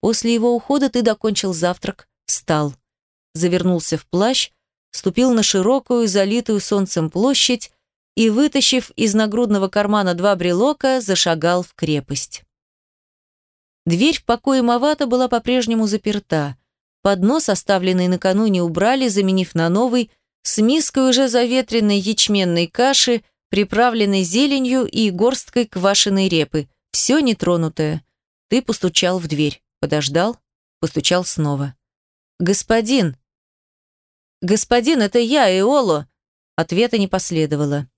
После его ухода ты докончил завтрак, встал, завернулся в плащ, ступил на широкую, залитую солнцем площадь и, вытащив из нагрудного кармана два брелока, зашагал в крепость. Дверь в покое Мавата была по-прежнему заперта. Поднос, оставленный накануне, убрали, заменив на новый, с миской уже заветренной ячменной каши, приправленной зеленью и горсткой квашеной репы. Все нетронутое. Ты постучал в дверь, подождал, постучал снова. «Господин!» «Господин, это я, Эоло!» Ответа не последовало.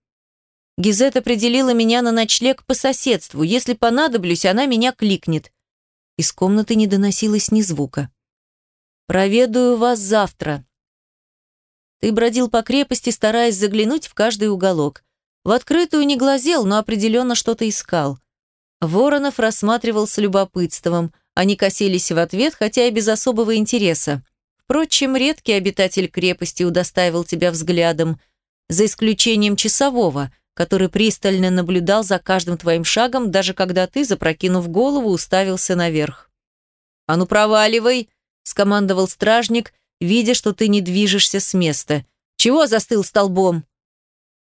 Гизет определила меня на ночлег по соседству. Если понадоблюсь, она меня кликнет. Из комнаты не доносилось ни звука. «Проведаю вас завтра». Ты бродил по крепости, стараясь заглянуть в каждый уголок. В открытую не глазел, но определенно что-то искал. Воронов рассматривал с любопытством. Они косились в ответ, хотя и без особого интереса. Впрочем, редкий обитатель крепости удостаивал тебя взглядом, за исключением часового, который пристально наблюдал за каждым твоим шагом, даже когда ты, запрокинув голову, уставился наверх. «А ну проваливай!» – скомандовал стражник, видя, что ты не движешься с места. «Чего застыл столбом?»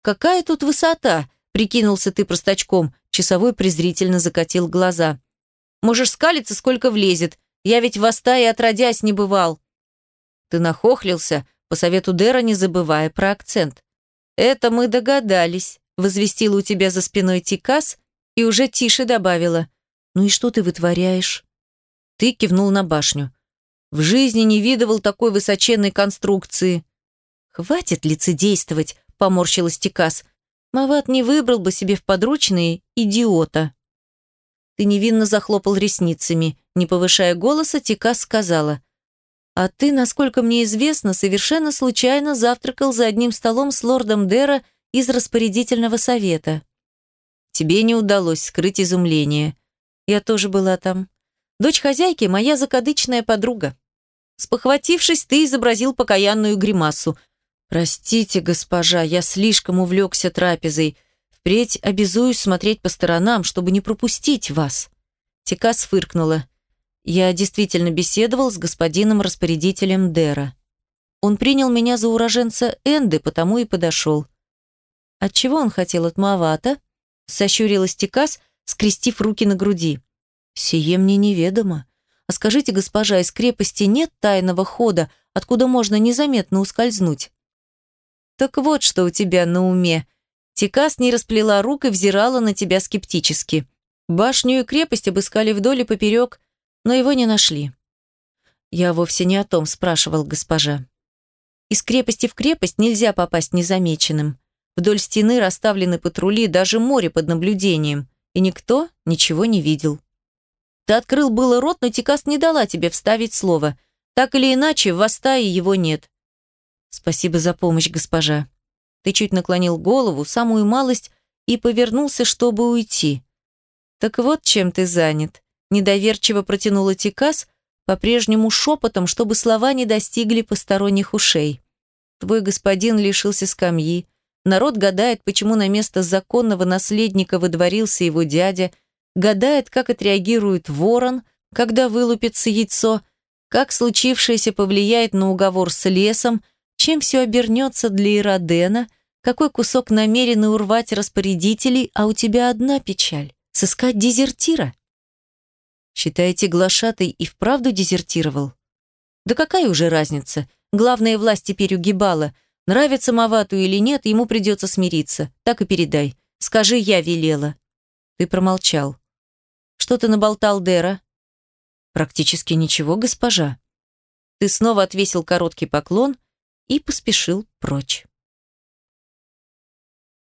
«Какая тут высота?» – прикинулся ты простачком. Часовой презрительно закатил глаза. «Можешь скалиться, сколько влезет. Я ведь в Астае отродясь не бывал». Ты нахохлился, по совету Дэра не забывая про акцент. «Это мы догадались», — возвестила у тебя за спиной Тикас и уже тише добавила. «Ну и что ты вытворяешь?» Ты кивнул на башню. «В жизни не видывал такой высоченной конструкции». «Хватит лицедействовать», — поморщилась Тикас. «Мават не выбрал бы себе в подручные идиота». Ты невинно захлопал ресницами. Не повышая голоса, Тикас сказала. А ты, насколько мне известно, совершенно случайно завтракал за одним столом с лордом Дера из распорядительного совета. Тебе не удалось скрыть изумление. Я тоже была там. Дочь хозяйки – моя закадычная подруга. Спохватившись, ты изобразил покаянную гримасу. «Простите, госпожа, я слишком увлекся трапезой. Впредь обязуюсь смотреть по сторонам, чтобы не пропустить вас». Текас фыркнула. Я действительно беседовал с господином-распорядителем Дера. Он принял меня за уроженца Энды, потому и подошел. Отчего он хотел от Мавата? Сощурилась Тикас, скрестив руки на груди. Сие мне неведомо. А скажите, госпожа, из крепости нет тайного хода, откуда можно незаметно ускользнуть? Так вот, что у тебя на уме. Тикас не расплела рук и взирала на тебя скептически. Башню и крепость обыскали вдоль и поперек, но его не нашли. Я вовсе не о том спрашивал госпожа. Из крепости в крепость нельзя попасть незамеченным. Вдоль стены расставлены патрули, даже море под наблюдением, и никто ничего не видел. Ты открыл было рот, но Тикас не дала тебе вставить слово. Так или иначе, в Астае его нет. Спасибо за помощь, госпожа. Ты чуть наклонил голову, самую малость, и повернулся, чтобы уйти. Так вот, чем ты занят. Недоверчиво протянула Тикас, по-прежнему шепотом, чтобы слова не достигли посторонних ушей. Твой господин лишился скамьи. Народ гадает, почему на место законного наследника выдворился его дядя, гадает, как отреагирует ворон, когда вылупится яйцо, как случившееся повлияет на уговор с лесом, чем все обернется для Иродена, какой кусок намерены урвать распорядителей, а у тебя одна печаль — сыскать дезертира. Считаете, глашатый и вправду дезертировал? Да какая уже разница? Главная власть теперь угибала. Нравится Мавату или нет, ему придется смириться. Так и передай. Скажи, я велела. Ты промолчал. Что ты наболтал Дера? Практически ничего, госпожа. Ты снова отвесил короткий поклон и поспешил прочь.